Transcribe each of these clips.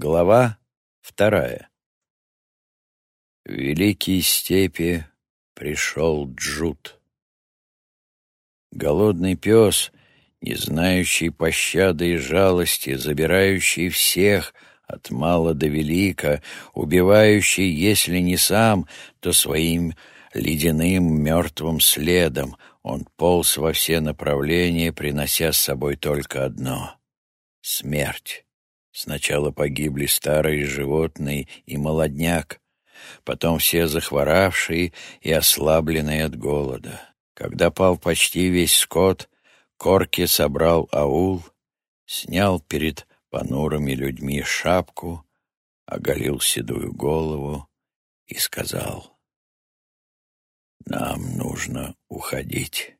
Глава вторая. Великие степи пришел Джут. Голодный пес, не знающий пощады и жалости, забирающий всех от мала до велика, убивающий, если не сам, то своим ледяным мертвым следом, он полз во все направления, принося с собой только одно — смерть. Сначала погибли старые животные и молодняк, потом все захворавшие и ослабленные от голода. Когда пал почти весь скот, Корки собрал аул, снял перед понурыми людьми шапку, оголил седую голову и сказал, «Нам нужно уходить».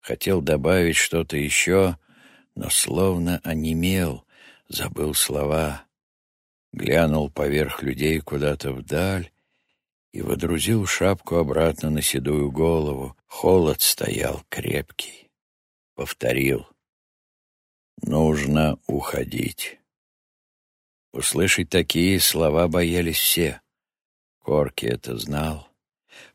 Хотел добавить что-то еще, но словно онемел, забыл слова, глянул поверх людей куда-то вдаль и водрузил шапку обратно на седую голову. Холод стоял крепкий. Повторил. «Нужно уходить». Услышать такие слова боялись все. Корки это знал,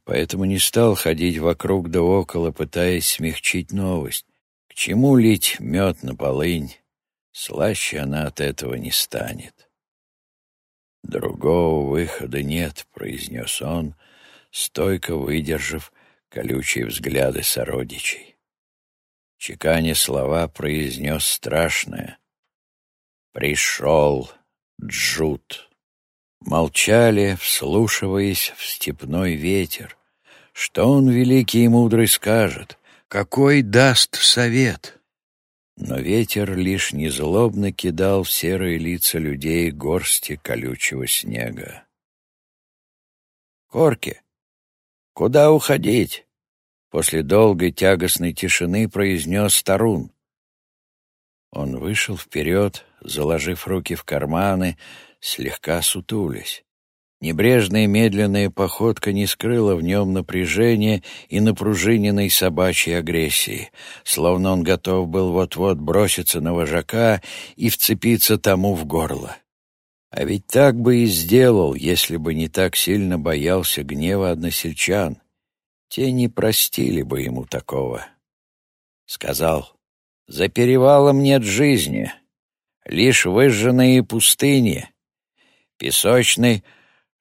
поэтому не стал ходить вокруг да около, пытаясь смягчить новость. К чему лить мед на полынь? Слаще она от этого не станет. «Другого выхода нет», — произнес он, стойко выдержав колючие взгляды сородичей. Чеканя слова произнес страшное. «Пришел Джут». Молчали, вслушиваясь в степной ветер. Что он, великий и мудрый, скажет? Какой даст совет? Но ветер лишь незлобно кидал в серые лица людей горсти колючего снега. «Корки, куда уходить?» После долгой тягостной тишины произнес Тарун. Он вышел вперед, заложив руки в карманы, слегка сутулясь. Небрежная медленная походка не скрыла в нем напряжения и напружиненной собачьей агрессии, словно он готов был вот-вот броситься на вожака и вцепиться тому в горло. А ведь так бы и сделал, если бы не так сильно боялся гнева односельчан. Те не простили бы ему такого. Сказал, «За перевалом нет жизни, лишь выжженные пустыни, песочный —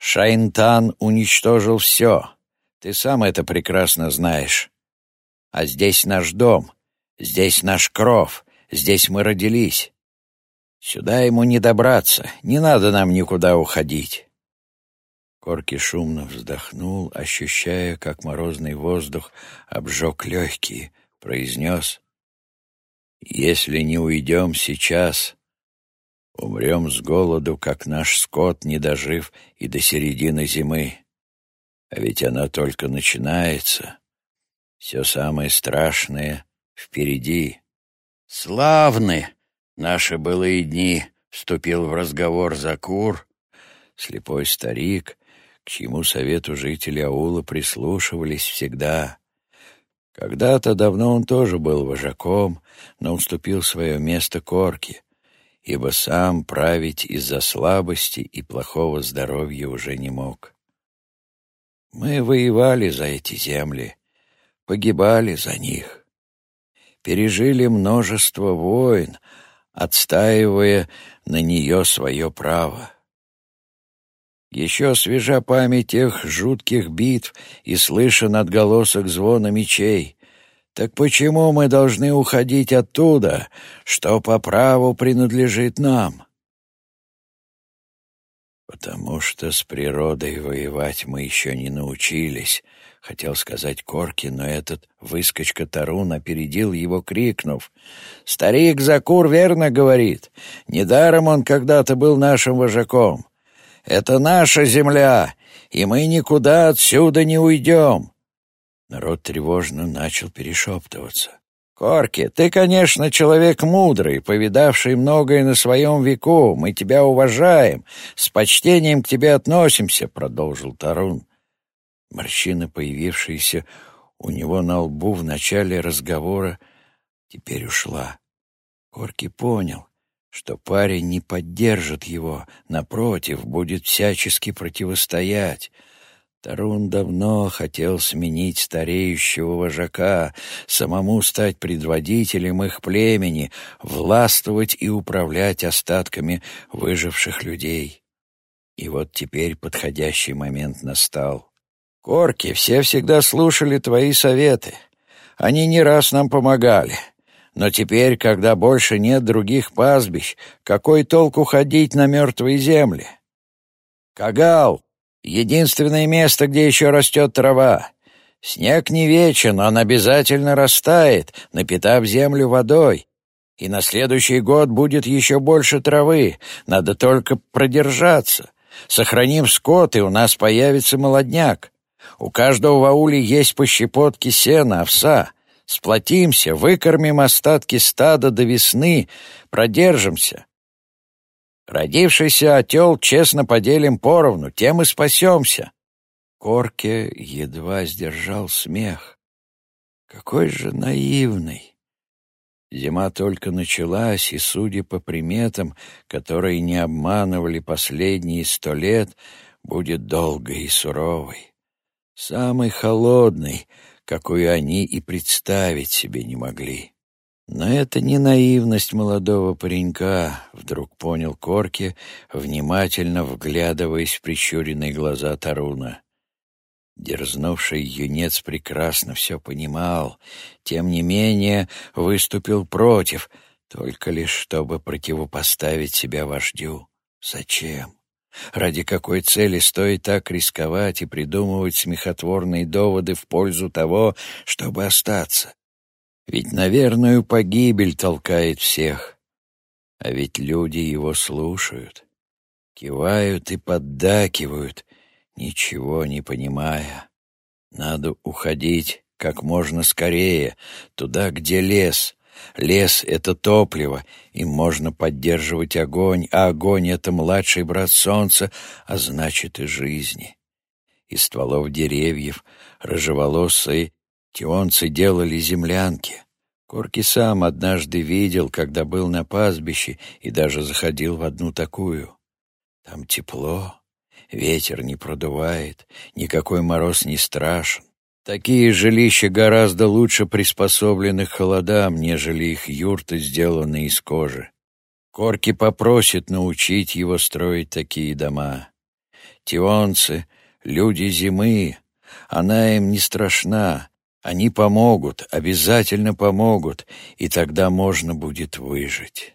Шайнтан уничтожил все. Ты сам это прекрасно знаешь. А здесь наш дом, здесь наш кров, здесь мы родились. Сюда ему не добраться, не надо нам никуда уходить. Корки шумно вздохнул, ощущая, как морозный воздух обжег легкие, произнес, «Если не уйдем сейчас, Умрем с голоду, как наш скот, не дожив и до середины зимы. А ведь она только начинается. Все самое страшное впереди. Славны наши былые дни, вступил в разговор Закур, слепой старик, к чьему совету жители аула прислушивались всегда. Когда-то давно он тоже был вожаком, но уступил свое место Корке — ибо сам править из-за слабости и плохого здоровья уже не мог. Мы воевали за эти земли, погибали за них, пережили множество войн, отстаивая на нее свое право. Еще свежа память тех жутких битв и слышен отголосок звона мечей, так почему мы должны уходить оттуда, что по праву принадлежит нам? Потому что с природой воевать мы еще не научились, хотел сказать Корки, но этот выскочка Тарун опередил его, крикнув. «Старик Закур верно говорит. Недаром он когда-то был нашим вожаком. Это наша земля, и мы никуда отсюда не уйдем. Народ тревожно начал перешептываться. «Корки, ты, конечно, человек мудрый, повидавший многое на своем веку. Мы тебя уважаем, с почтением к тебе относимся», — продолжил Тарун. Морщина, появившаяся у него на лбу в начале разговора, теперь ушла. Корки понял, что парень не поддержит его, напротив, будет всячески противостоять. Тарун давно хотел сменить стареющего вожака, самому стать предводителем их племени, властвовать и управлять остатками выживших людей. И вот теперь подходящий момент настал. «Корки, все всегда слушали твои советы. Они не раз нам помогали. Но теперь, когда больше нет других пастбищ, какой толк уходить на мертвые земли? Кагал — единственное место, где еще растет трава. Снег не вечен, он обязательно растает, напитав землю водой. И на следующий год будет еще больше травы, надо только продержаться. Сохраним скот, и у нас появится молодняк. У каждого в ауле есть по щепотке сена, овса. Сплотимся, выкормим остатки стада до весны, продержимся. Родившийся отел честно поделим поровну, тем и спасемся. Корке едва сдержал смех. Какой же наивный! Зима только началась, и, судя по приметам, которые не обманывали последние сто лет, будет долгой и суровой. Самый холодный, какую они и представить себе не могли. Но это не наивность молодого паренька, вдруг понял Корки, внимательно вглядываясь в прищуренные глаза Таруна. Дерзнувший юнец прекрасно все понимал, тем не менее выступил против, только лишь чтобы противопоставить себя вождю. Зачем? Ради какой цели стоит так рисковать и придумывать смехотворные доводы в пользу того, чтобы остаться? Ведь на верную погибель толкает всех. А ведь люди его слушают, кивают и поддакивают, ничего не понимая. Надо уходить как можно скорее, туда, где лес. Лес — это топливо, им можно поддерживать огонь, а огонь — это младший брат солнца, а значит и жизни. Из стволов деревьев рыжеволосые тионцы делали землянки. Корки сам однажды видел, когда был на пастбище, и даже заходил в одну такую. Там тепло, Ветер не продувает, никакой мороз не страшен. Такие жилища гораздо лучше приспособлены к холодам, нежели их юрты, сделанные из кожи. Корки попросит научить его строить такие дома. Тионцы — люди зимы, она им не страшна. Они помогут, обязательно помогут, и тогда можно будет выжить.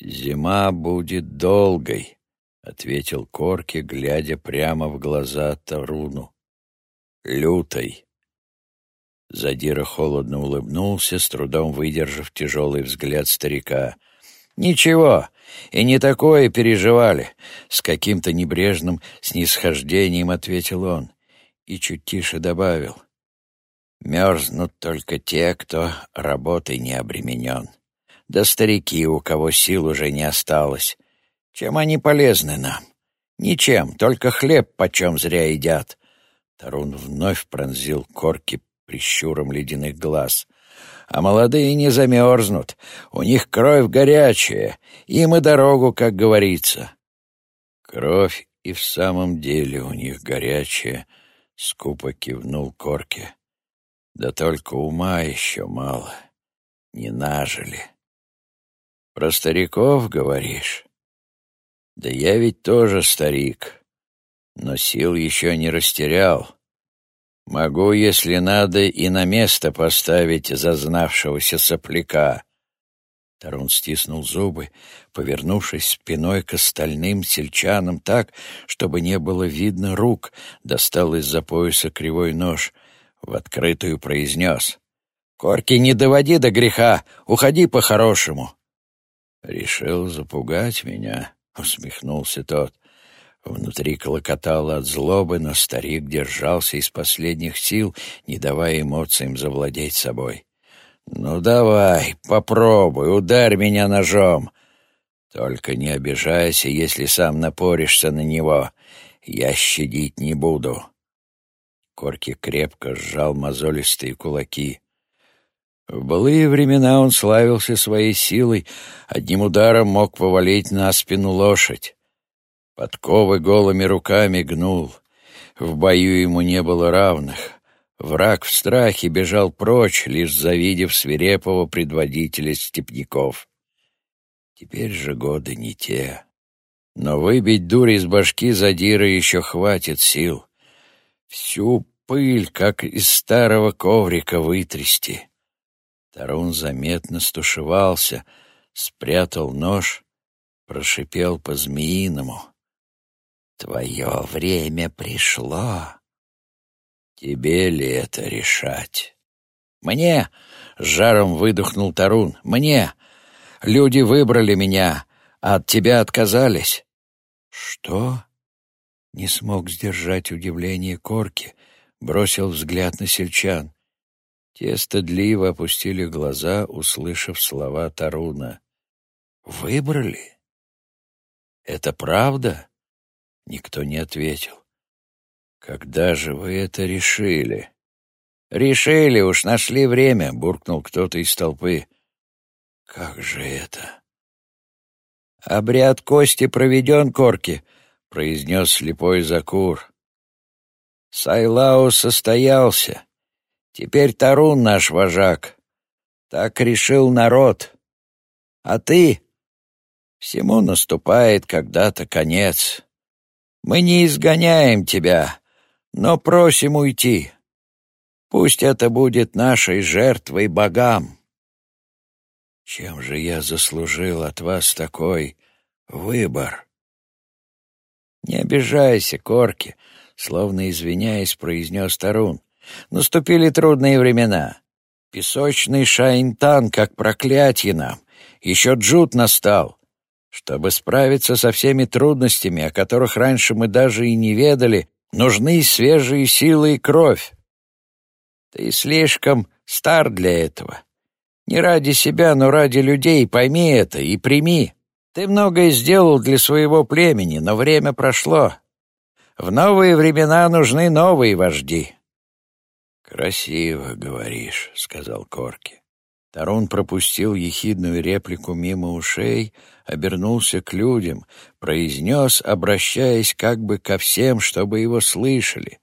Зима будет долгой, ответил Корки, глядя прямо в глаза Таруну. «Лютой». Задира холодно улыбнулся, с трудом выдержав тяжелый взгляд старика. «Ничего, и не такое переживали», — с каким-то небрежным снисхождением ответил он и чуть тише добавил. «Мерзнут только те, кто работой не обременен. Да старики, у кого сил уже не осталось. Чем они полезны нам? Ничем, только хлеб почем зря едят. Тарун вновь пронзил корки прищуром ледяных глаз. А молодые не замерзнут, у них кровь горячая, им и дорогу, как говорится. Кровь и в самом деле у них горячая, — скупо кивнул Корки. Да только ума еще мало, не нажили. Про стариков говоришь? Да я ведь тоже старик, но сил еще не растерял. Могу, если надо, и на место поставить зазнавшегося сопляка. Тарун стиснул зубы, повернувшись спиной к остальным сельчанам так, чтобы не было видно рук, достал из-за пояса кривой нож, в открытую произнес. «Корки, не доводи до греха, уходи по-хорошему». Решил запугать меня. — усмехнулся тот. Внутри клокотало от злобы, но старик держался из последних сил, не давая эмоциям завладеть собой. «Ну давай, попробуй, ударь меня ножом. Только не обижайся, если сам напоришься на него. Я щадить не буду». Корки крепко сжал мозолистые кулаки. В былые времена он славился своей силой, одним ударом мог повалить на спину лошадь. Подковы голыми руками гнул. В бою ему не было равных. Враг в страхе бежал прочь, лишь завидев свирепого предводителя степняков. Теперь же годы не те. Но выбить дурь из башки задира еще хватит сил. Всю пыль, как из старого коврика, вытрясти. Тарун заметно стушевался, спрятал нож, прошипел по-змеиному. «Твое время пришло. Тебе ли это решать?» «Мне!» — жаром выдохнул Тарун. «Мне! Люди выбрали меня, а от тебя отказались». «Что?» — не смог сдержать удивление Корки, бросил взгляд на сельчан. Те стыдливо опустили глаза, услышав слова Таруна. «Выбрали? Это правда?» Никто не ответил. «Когда же вы это решили?» «Решили, уж нашли время», — буркнул кто-то из толпы. «Как же это?» «Обряд кости проведен, Корки», — произнес слепой Закур. «Сайлау состоялся. Теперь Тарун наш вожак. Так решил народ. А ты? Всему наступает когда-то конец. Мы не изгоняем тебя, но просим уйти. Пусть это будет нашей жертвой богам. Чем же я заслужил от вас такой выбор? Не обижайся, Корки, словно извиняясь, произнес Тарун. Наступили трудные времена. Песочный шайнтан, как проклятие нам. Еще джут настал. Чтобы справиться со всеми трудностями, о которых раньше мы даже и не ведали, нужны свежие силы и кровь. Ты слишком стар для этого. Не ради себя, но ради людей, пойми это и прими. Ты многое сделал для своего племени, но время прошло. В новые времена нужны новые вожди. «Красиво говоришь», — сказал Корки. Тарун пропустил ехидную реплику мимо ушей, обернулся к людям, произнес, обращаясь как бы ко всем, чтобы его слышали.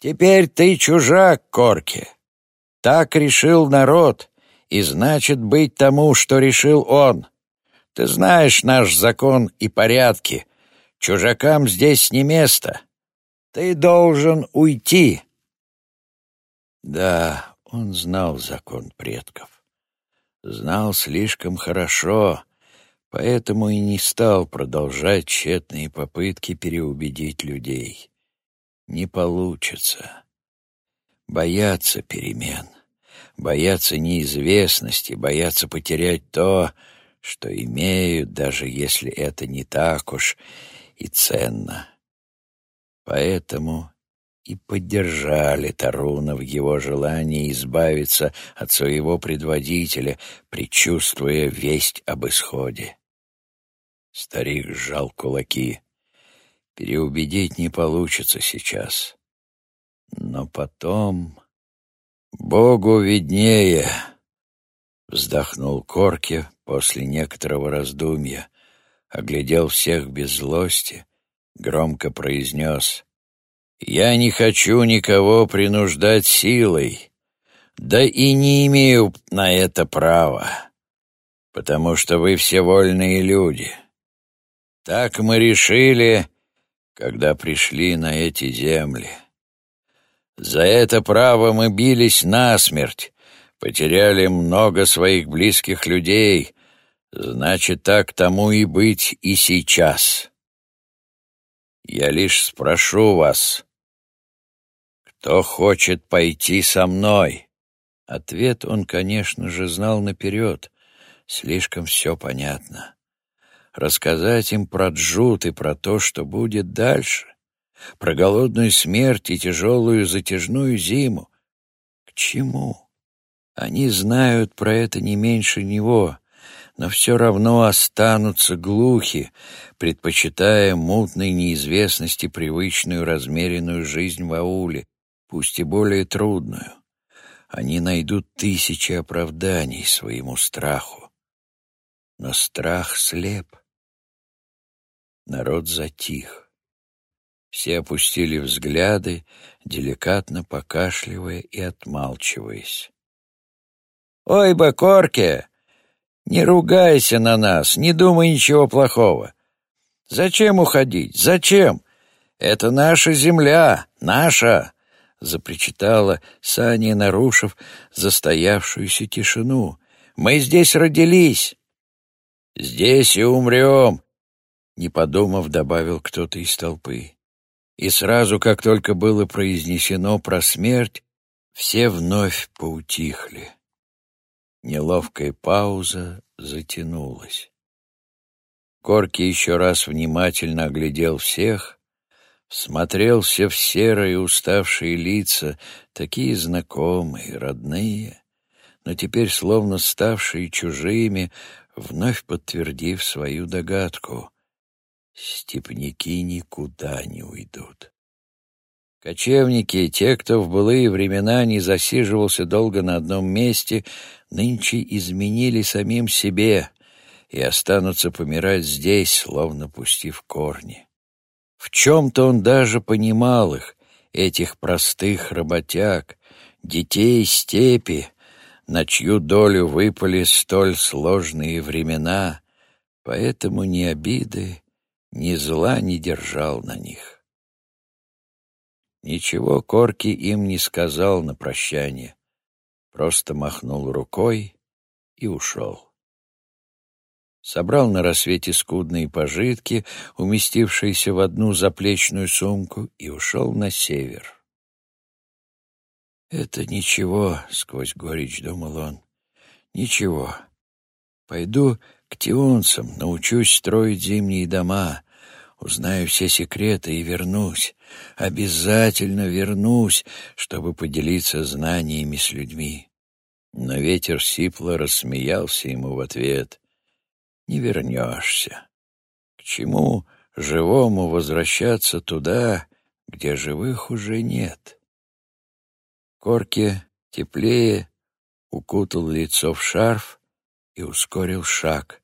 «Теперь ты чужак, Корки. Так решил народ, и значит быть тому, что решил он. Ты знаешь наш закон и порядки. Чужакам здесь не место. Ты должен уйти». Да, он знал закон предков. Знал слишком хорошо, поэтому и не стал продолжать тщетные попытки переубедить людей. Не получится. Боятся перемен, боятся неизвестности, боятся потерять то, что имеют, даже если это не так уж и ценно. Поэтому и поддержали Таруна в его желании избавиться от своего предводителя, предчувствуя весть об исходе. Старик сжал кулаки. Переубедить не получится сейчас. Но потом... Богу виднее, — вздохнул Корки после некоторого раздумья, оглядел всех без злости, громко произнес я не хочу никого принуждать силой, да и не имею на это права, потому что вы все вольные люди. Так мы решили, когда пришли на эти земли. За это право мы бились насмерть, потеряли много своих близких людей, значит, так тому и быть и сейчас. Я лишь спрошу вас, кто хочет пойти со мной? Ответ он, конечно же, знал наперед. Слишком все понятно. Рассказать им про Джут и про то, что будет дальше, про голодную смерть и тяжелую затяжную зиму. К чему? Они знают про это не меньше него, но все равно останутся глухи, предпочитая мутной неизвестности привычную размеренную жизнь в ауле, пусть и более трудную. они найдут тысячи оправданий своему страху. Но страх слеп. Народ затих. Все опустили взгляды, деликатно покашливая и отмалчиваясь. «Ой, Бакорке, не ругайся на нас, не думай ничего плохого. Зачем уходить? Зачем? Это наша земля, наша!» — запричитала Саня, нарушив застоявшуюся тишину. «Мы здесь родились!» «Здесь и умрем!» — не подумав, добавил кто-то из толпы. И сразу, как только было произнесено про смерть, все вновь поутихли. Неловкая пауза затянулась. Корки еще раз внимательно оглядел всех, всмотрелся в серые уставшие лица, такие знакомые, родные, но теперь словно ставшие чужими, вновь подтвердив свою догадку. Степняки никуда не уйдут. Кочевники, те, кто в былые времена не засиживался долго на одном месте, нынче изменили самим себе и останутся помирать здесь, словно пустив корни. В чем-то он даже понимал их, этих простых работяг, детей степи, на чью долю выпали столь сложные времена, поэтому ни обиды, ни зла не держал на них. Ничего Корки им не сказал на прощание, просто махнул рукой и ушел. Собрал на рассвете скудные пожитки, уместившиеся в одну заплечную сумку, и ушел на север. «Это ничего», — сквозь горечь думал он, — «ничего. Пойду к тионцам, научусь строить зимние дома, узнаю все секреты и вернусь, обязательно вернусь, чтобы поделиться знаниями с людьми». Но ветер сипло рассмеялся ему в ответ. «Не вернешься. К чему живому возвращаться туда, где живых уже нет?» Корке теплее укутал лицо в шарф и ускорил шаг,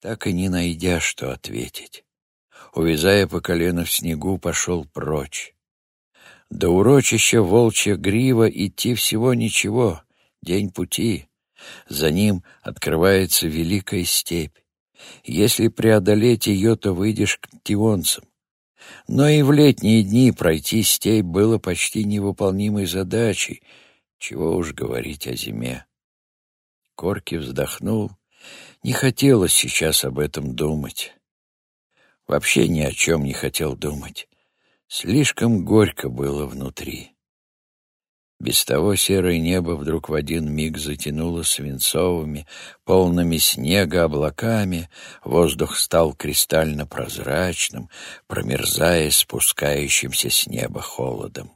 так и не найдя, что ответить. Увязая по колено в снегу, пошел прочь. До урочища волчья грива идти всего ничего, день пути. За ним открывается великая степь. Если преодолеть ее, то выйдешь к тионцам. Но и в летние дни пройти степь было почти невыполнимой задачей, чего уж говорить о зиме. Корки вздохнул. Не хотелось сейчас об этом думать. Вообще ни о чем не хотел думать. Слишком горько было внутри. Без того серое небо вдруг в один миг затянуло свинцовыми, полными снега облаками, воздух стал кристально прозрачным, промерзая спускающимся с неба холодом.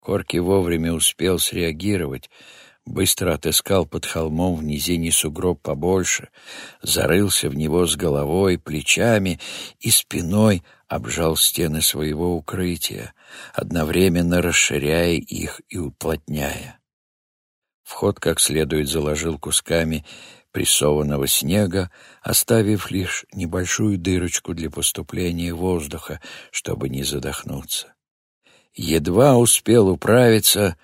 Корки вовремя успел среагировать, быстро отыскал под холмом в низине сугроб побольше, зарылся в него с головой, плечами и спиной — обжал стены своего укрытия, одновременно расширяя их и уплотняя. Вход как следует заложил кусками прессованного снега, оставив лишь небольшую дырочку для поступления воздуха, чтобы не задохнуться. Едва успел управиться,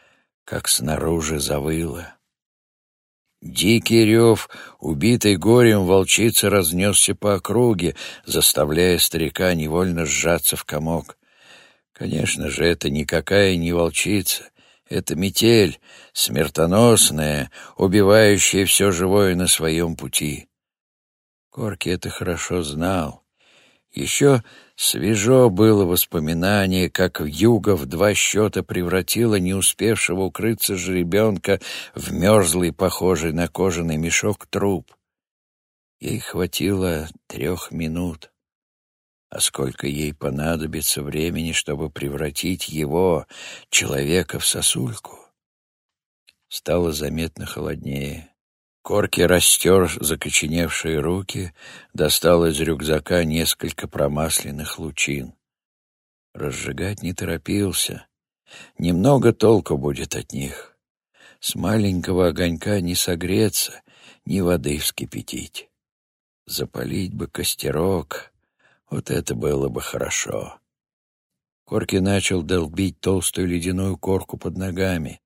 как снаружи завыло. Дикий рев, убитый горем волчица, разнесся по округе, заставляя старика невольно сжаться в комок. Конечно же, это никакая не волчица. Это метель, смертоносная, убивающая все живое на своем пути. Корки это хорошо знал. Еще свежо было воспоминание, как вьюга в два счета превратила не успевшего укрыться жеребенка в мерзлый, похожий на кожаный мешок, труп. Ей хватило трех минут. А сколько ей понадобится времени, чтобы превратить его, человека, в сосульку? Стало заметно холоднее. Корки растер закоченевшие руки, достал из рюкзака несколько промасленных лучин. Разжигать не торопился. Немного толку будет от них. С маленького огонька не согреться, ни воды вскипятить. Запалить бы костерок, вот это было бы хорошо. Корки начал долбить толстую ледяную корку под ногами.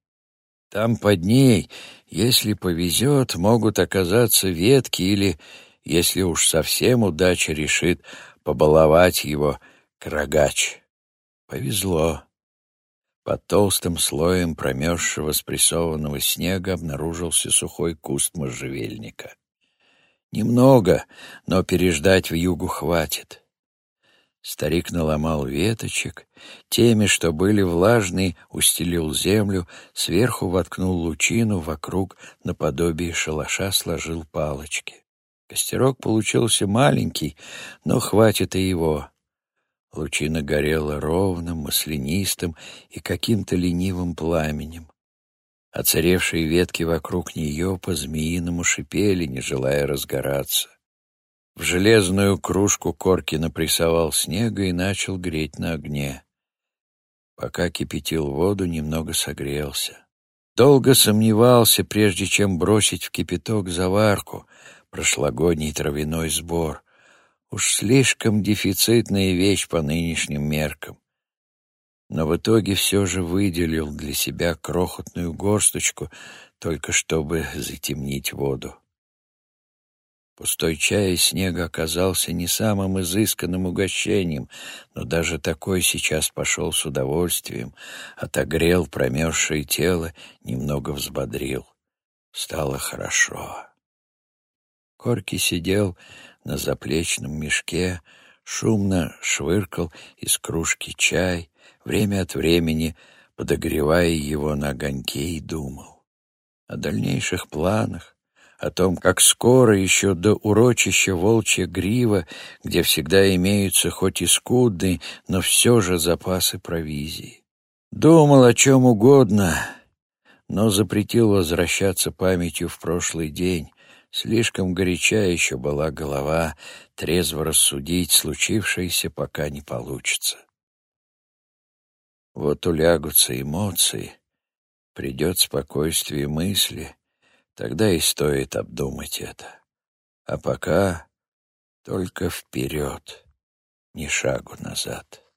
Там под ней, если повезет, могут оказаться ветки или, если уж совсем удача решит побаловать его, крогач. Повезло. Под толстым слоем промерзшего спрессованного снега обнаружился сухой куст можжевельника. Немного, но переждать в югу хватит. Старик наломал веточек, теми, что были влажные, устелил землю, сверху воткнул лучину, вокруг наподобие шалаша сложил палочки. Костерок получился маленький, но хватит и его. Лучина горела ровным, маслянистым и каким-то ленивым пламенем. Оцаревшие ветки вокруг нее по-змеиному шипели, не желая разгораться. В железную кружку Корки напрессовал снега и начал греть на огне. Пока кипятил воду, немного согрелся. Долго сомневался, прежде чем бросить в кипяток заварку, прошлогодний травяной сбор. Уж слишком дефицитная вещь по нынешним меркам. Но в итоге все же выделил для себя крохотную горсточку, только чтобы затемнить воду. Пустой чай из снега оказался не самым изысканным угощением, но даже такой сейчас пошел с удовольствием, отогрел промерзшее тело, немного взбодрил. Стало хорошо. Корки сидел на заплечном мешке, шумно швыркал из кружки чай, время от времени подогревая его на огоньке и думал. О дальнейших планах, о том, как скоро еще до урочища Волчья Грива, где всегда имеются хоть и скудные, но все же запасы провизии. Думал о чем угодно, но запретил возвращаться памятью в прошлый день, Слишком горяча еще была голова, трезво рассудить случившееся пока не получится. Вот улягутся эмоции, придет спокойствие мысли, тогда и стоит обдумать это. А пока только вперед, ни шагу назад.